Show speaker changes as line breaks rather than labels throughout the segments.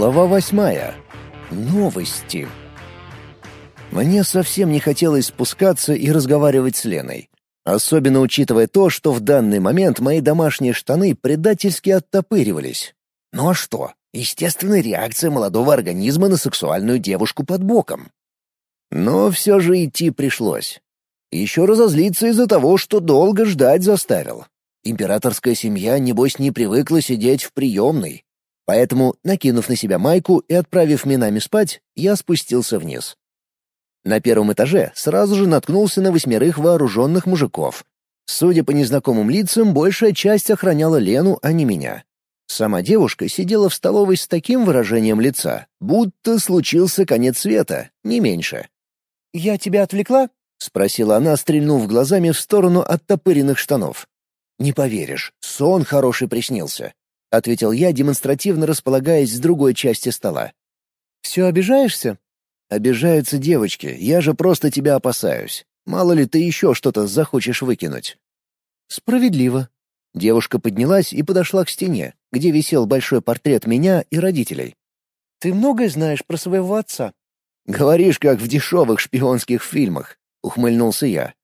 Глава восьмая. Новости. Мне совсем не хотелось спускаться и разговаривать с Леной. Особенно учитывая то, что в данный момент мои домашние штаны предательски оттопыривались. Ну а что? Естественная реакция молодого организма на сексуальную девушку под боком. Но все же идти пришлось. Еще разозлиться из-за того, что долго ждать заставил. Императорская семья, небось, не привыкла сидеть в приемной, Поэтому, накинув на себя майку и отправив минами спать, я спустился вниз. На первом этаже сразу же наткнулся на восьмерых вооруженных мужиков. Судя по незнакомым лицам, большая часть охраняла Лену, а не меня. Сама девушка сидела в столовой с таким выражением лица, будто случился конец света, не меньше. «Я тебя отвлекла?» — спросила она, стрельнув глазами в сторону оттопыренных штанов. «Не поверишь, сон хороший приснился. — ответил я, демонстративно располагаясь с другой части стола. «Все обижаешься?» «Обижаются девочки, я же просто тебя опасаюсь. Мало ли ты еще что-то захочешь выкинуть». «Справедливо». Девушка поднялась и подошла к стене, где висел большой портрет меня и родителей. «Ты многое знаешь про своего отца?» «Говоришь, как в дешевых шпионских фильмах», — ухмыльнулся я.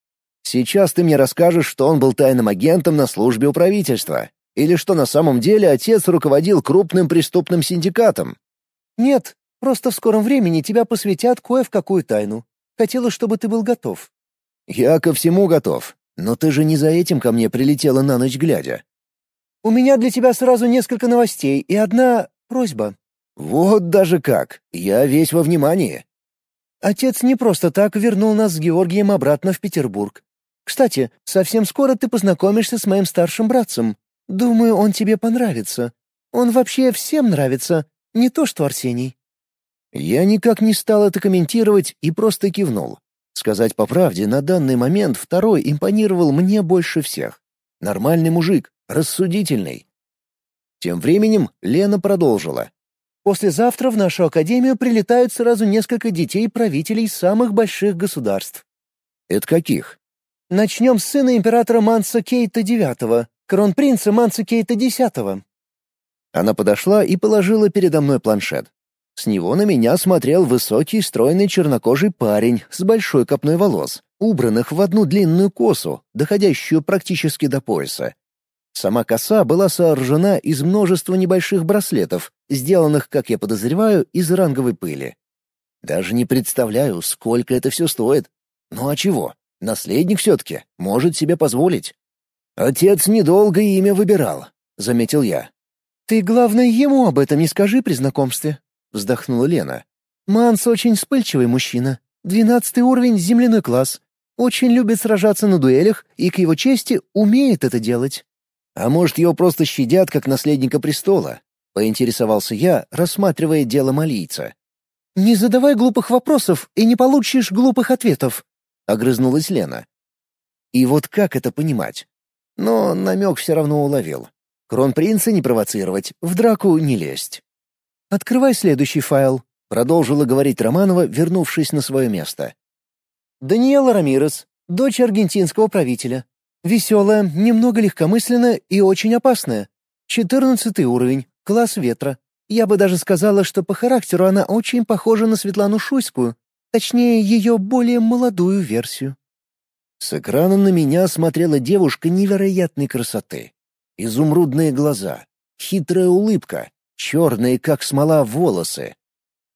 «Сейчас ты мне расскажешь, что он был тайным агентом на службе у правительства, или что на самом деле отец руководил крупным преступным синдикатом? Нет, просто в скором времени тебя посвятят кое в какую тайну. Хотела, чтобы ты был готов. Я ко всему готов. Но ты же не за этим ко мне прилетела на ночь глядя. У меня для тебя сразу несколько новостей и одна просьба. Вот даже как. Я весь во внимании. Отец не просто так вернул нас с Георгием обратно в Петербург. Кстати, совсем скоро ты познакомишься с моим старшим братцем, Думаю, он тебе понравится. Он вообще всем нравится, не то что Арсений». Я никак не стал это комментировать и просто кивнул. Сказать по правде, на данный момент второй импонировал мне больше всех. Нормальный мужик, рассудительный. Тем временем Лена продолжила. «Послезавтра в нашу академию прилетают сразу несколько детей правителей самых больших государств». «Это каких?» «Начнем с сына императора Манса Кейта IX, кронпринца Манцикейта Десятого». Она подошла и положила передо мной планшет. С него на меня смотрел высокий, стройный чернокожий парень с большой копной волос, убранных в одну длинную косу, доходящую практически до пояса. Сама коса была сооружена из множества небольших браслетов, сделанных, как я подозреваю, из ранговой пыли. Даже не представляю, сколько это все стоит. Ну а чего? Наследник все-таки может себе позволить. «Отец недолго имя выбирал», — заметил я. «Ты, главное, ему об этом не скажи при знакомстве», — вздохнула Лена. «Манс очень вспыльчивый мужчина. Двенадцатый уровень — земляной класс. Очень любит сражаться на дуэлях и, к его чести, умеет это делать». «А может, его просто щадят, как наследника престола?» — поинтересовался я, рассматривая дело малийца. «Не задавай глупых вопросов и не получишь глупых ответов», — огрызнулась Лена. «И вот как это понимать? Но намек все равно уловил. Кронпринца не провоцировать, в драку не лезть. «Открывай следующий файл», — продолжила говорить Романова, вернувшись на свое место. «Даниэла Рамирес, дочь аргентинского правителя. Веселая, немного легкомысленная и очень опасная. Четырнадцатый уровень, класс ветра. Я бы даже сказала, что по характеру она очень похожа на Светлану Шуйскую, точнее, ее более молодую версию. С экрана на меня смотрела девушка невероятной красоты. Изумрудные глаза, хитрая улыбка, черные, как смола, волосы.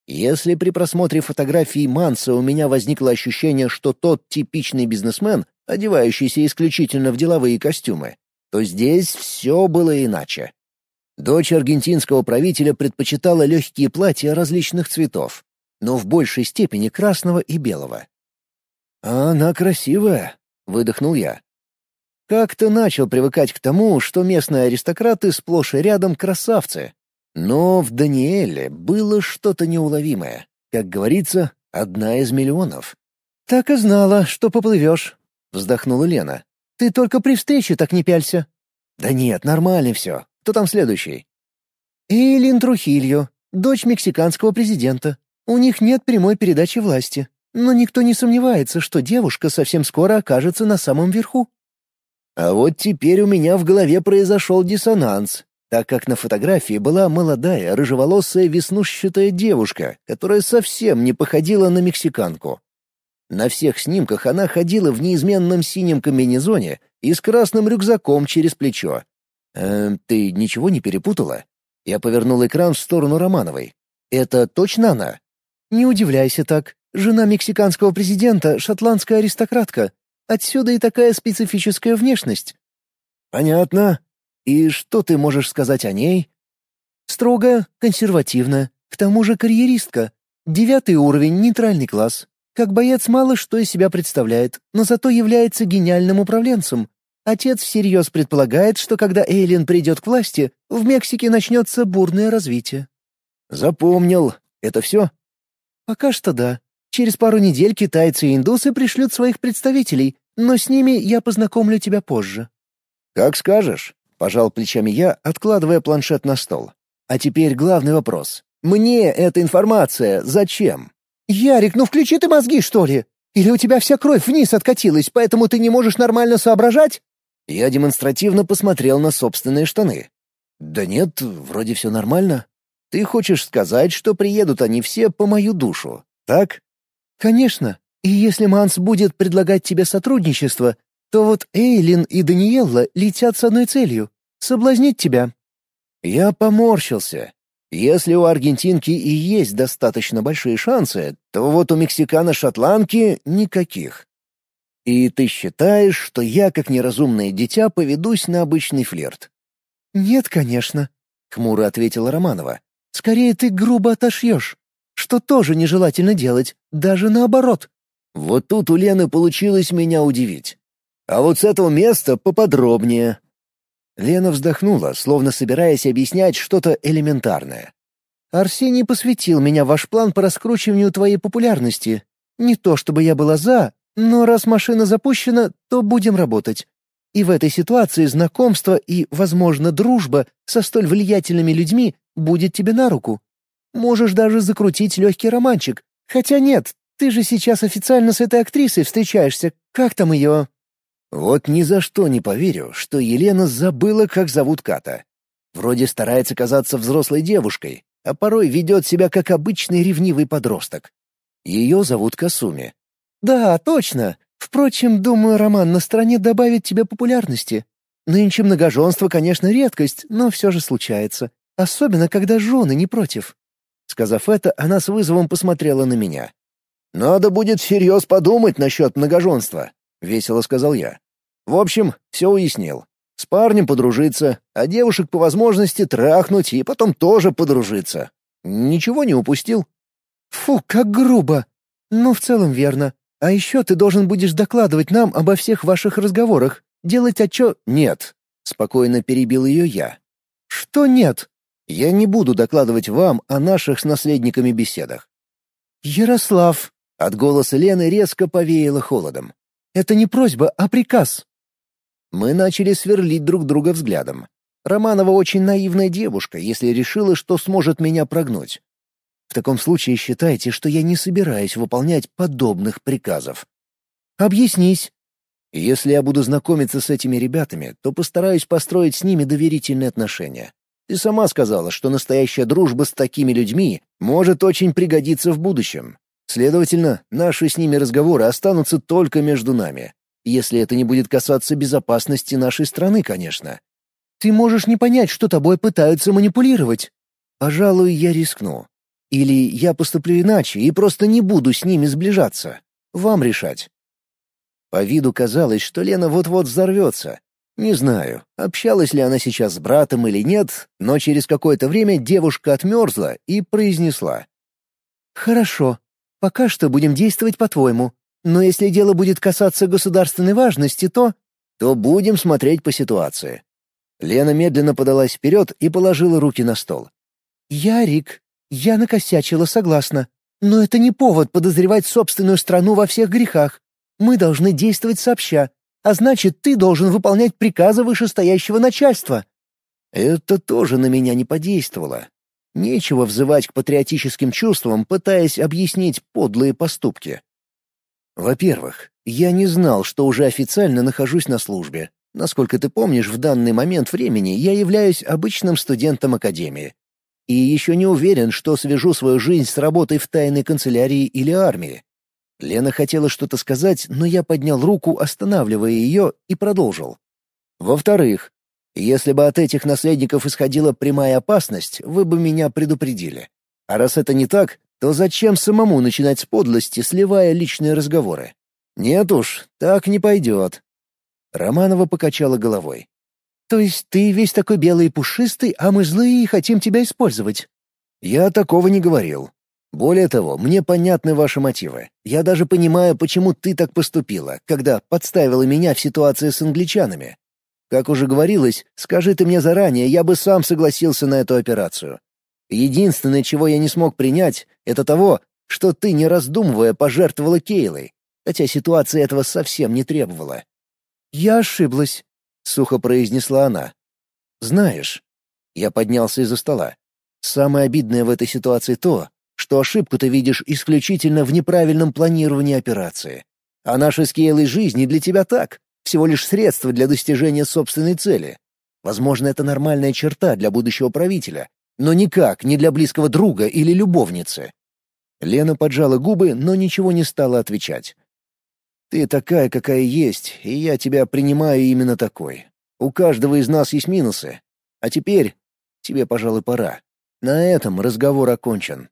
Если при просмотре фотографии Манса у меня возникло ощущение, что тот типичный бизнесмен, одевающийся исключительно в деловые костюмы, то здесь все было иначе. Дочь аргентинского правителя предпочитала легкие платья различных цветов, но в большей степени красного и белого. «А она красивая», — выдохнул я. Как-то начал привыкать к тому, что местные аристократы сплошь и рядом красавцы. Но в Даниэле было что-то неуловимое. Как говорится, одна из миллионов. «Так и знала, что поплывешь», — вздохнула Лена. «Ты только при встрече так не пялься». «Да нет, нормально все. Кто там следующий?» «Эйлин Трухильо, дочь мексиканского президента. У них нет прямой передачи власти. Но никто не сомневается, что девушка совсем скоро окажется на самом верху. А вот теперь у меня в голове произошел диссонанс. так как на фотографии была молодая, рыжеволосая, веснушчатая девушка, которая совсем не походила на мексиканку. На всех снимках она ходила в неизменном синем комбинезоне и с красным рюкзаком через плечо. «Э, «Ты ничего не перепутала?» Я повернул экран в сторону Романовой. «Это точно она?» «Не удивляйся так. Жена мексиканского президента — шотландская аристократка. Отсюда и такая специфическая внешность». «Понятно. И что ты можешь сказать о ней?» «Строго, консервативно, к тому же карьеристка. Девятый уровень, нейтральный класс. Как боец мало что из себя представляет, но зато является гениальным управленцем. Отец всерьез предполагает, что когда Эйлин придет к власти, в Мексике начнется бурное развитие. Запомнил. Это все? Пока что да. Через пару недель китайцы и индусы пришлют своих представителей, но с ними я познакомлю тебя позже. Как скажешь, пожал плечами я, откладывая планшет на стол. А теперь главный вопрос. Мне эта информация зачем? «Ярик, ну включи ты мозги, что ли? Или у тебя вся кровь вниз откатилась, поэтому ты не можешь нормально соображать?» Я демонстративно посмотрел на собственные штаны. «Да нет, вроде все нормально. Ты хочешь сказать, что приедут они все по мою душу, так?» «Конечно. И если Манс будет предлагать тебе сотрудничество, то вот Эйлин и Даниэлла летят с одной целью — соблазнить тебя». Я поморщился. Если у аргентинки и есть достаточно большие шансы, то вот у мексикана-шотландки никаких. И ты считаешь, что я, как неразумное дитя, поведусь на обычный флирт? Нет, конечно, хмуро ответила Романова. Скорее ты грубо отошьешь, что тоже нежелательно делать, даже наоборот. Вот тут у Лены получилось меня удивить. А вот с этого места поподробнее. Лена вздохнула, словно собираясь объяснять что-то элементарное. «Арсений посвятил меня ваш план по раскручиванию твоей популярности. Не то чтобы я была за, но раз машина запущена, то будем работать. И в этой ситуации знакомство и, возможно, дружба со столь влиятельными людьми будет тебе на руку. Можешь даже закрутить легкий романчик. Хотя нет, ты же сейчас официально с этой актрисой встречаешься. Как там ее?» Вот ни за что не поверю, что Елена забыла, как зовут Ката. Вроде старается казаться взрослой девушкой, а порой ведет себя как обычный ревнивый подросток. Ее зовут Касуми. «Да, точно. Впрочем, думаю, роман на стороне добавит тебе популярности. Нынче многоженство, конечно, редкость, но все же случается. Особенно, когда жены не против». Сказав это, она с вызовом посмотрела на меня. «Надо будет всерьез подумать насчет многоженства. — весело сказал я. «В общем, все уяснил. С парнем подружиться, а девушек по возможности трахнуть и потом тоже подружиться. Ничего не упустил?» «Фу, как грубо! Ну, в целом верно. А еще ты должен будешь докладывать нам обо всех ваших разговорах, делать отчет...» «Нет», — спокойно перебил ее я. «Что нет?» «Я не буду докладывать вам о наших с наследниками беседах». «Ярослав!» — от голоса Лены резко повеяло холодом. Это не просьба, а приказ». Мы начали сверлить друг друга взглядом. Романова очень наивная девушка, если решила, что сможет меня прогнуть. В таком случае считайте, что я не собираюсь выполнять подобных приказов. Объяснись. Если я буду знакомиться с этими ребятами, то постараюсь построить с ними доверительные отношения. Ты сама сказала, что настоящая дружба с такими людьми может очень пригодиться в будущем. Следовательно, наши с ними разговоры останутся только между нами. Если это не будет касаться безопасности нашей страны, конечно. Ты можешь не понять, что тобой пытаются манипулировать. Пожалуй, я рискну. Или я поступлю иначе и просто не буду с ними сближаться. Вам решать. По виду казалось, что Лена вот-вот взорвется. Не знаю, общалась ли она сейчас с братом или нет, но через какое-то время девушка отмерзла и произнесла. «Хорошо, Пока что будем действовать по-твоему. Но если дело будет касаться государственной важности, то... То будем смотреть по ситуации». Лена медленно подалась вперед и положила руки на стол. «Ярик, я накосячила, согласна. Но это не повод подозревать собственную страну во всех грехах. Мы должны действовать сообща, а значит, ты должен выполнять приказы вышестоящего начальства». Это тоже на меня не подействовало. Нечего взывать к патриотическим чувствам, пытаясь объяснить подлые поступки. Во-первых, я не знал, что уже официально нахожусь на службе. Насколько ты помнишь, в данный момент времени я являюсь обычным студентом Академии. И еще не уверен, что свяжу свою жизнь с работой в тайной канцелярии или армии. Лена хотела что-то сказать, но я поднял руку, останавливая ее, и продолжил. Во-вторых, если бы от этих наследников исходила прямая опасность, вы бы меня предупредили. А раз это не так, то зачем самому начинать с подлости, сливая личные разговоры? Нет уж, так не пойдет. Романова покачала головой. «То есть ты весь такой белый и пушистый, а мы злые и хотим тебя использовать?» «Я такого не говорил. Более того, мне понятны ваши мотивы. Я даже понимаю, почему ты так поступила, когда подставила меня в ситуации с англичанами. Как уже говорилось, скажи ты мне заранее, я бы сам согласился на эту операцию. Единственное, чего я не смог принять, это того, что ты, не раздумывая, пожертвовала Кейлой, хотя ситуация этого совсем не требовала. «Я ошиблась», — сухо произнесла она. «Знаешь...» Я поднялся из-за стола. «Самое обидное в этой ситуации то, что ошибку ты видишь исключительно в неправильном планировании операции. А наша с Кейлой жизни для тебя так, всего лишь средство для достижения собственной цели. Возможно, это нормальная черта для будущего правителя, но никак не для близкого друга или любовницы». Лена поджала губы, но ничего не стала отвечать. Ты такая, какая есть, и я тебя принимаю именно такой. У каждого из нас есть минусы. А теперь тебе, пожалуй, пора. На этом разговор окончен.